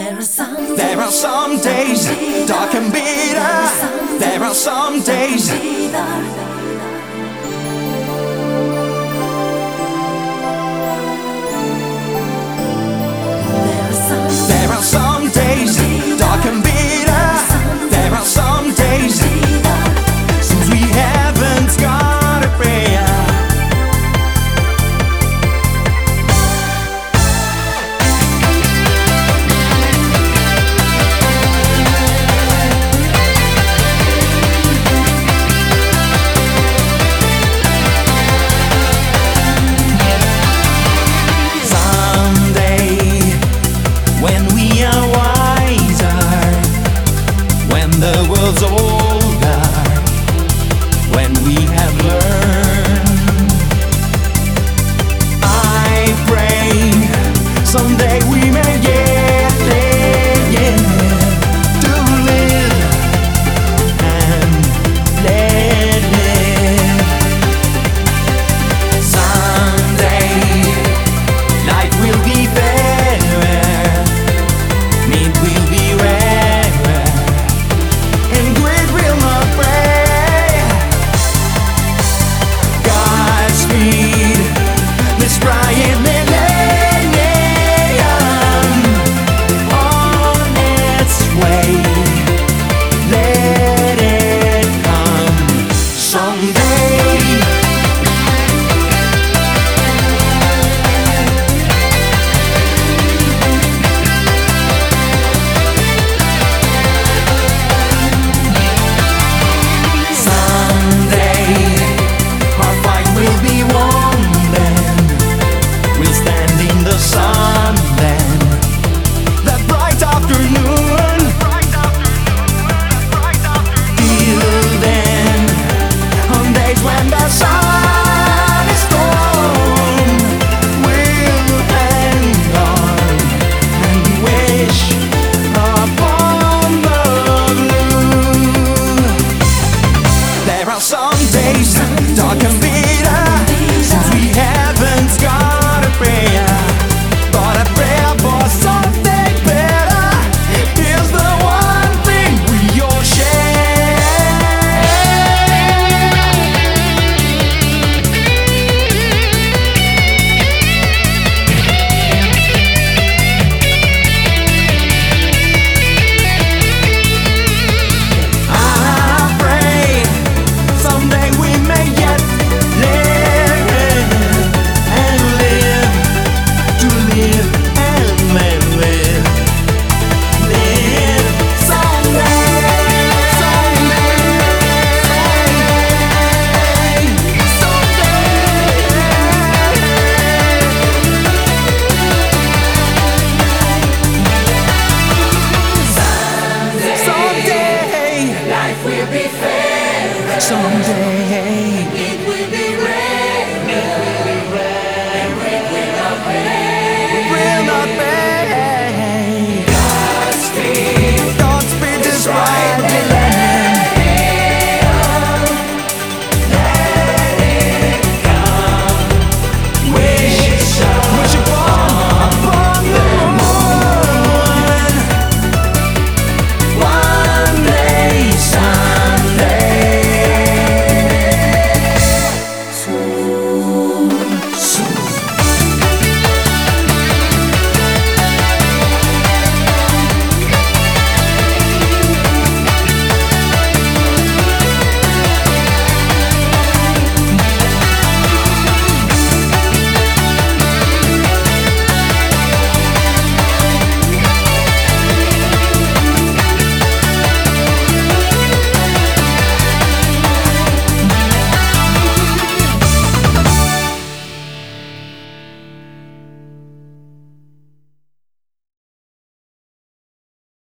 There are some There are some days dark and bitter. There are some days. when the sun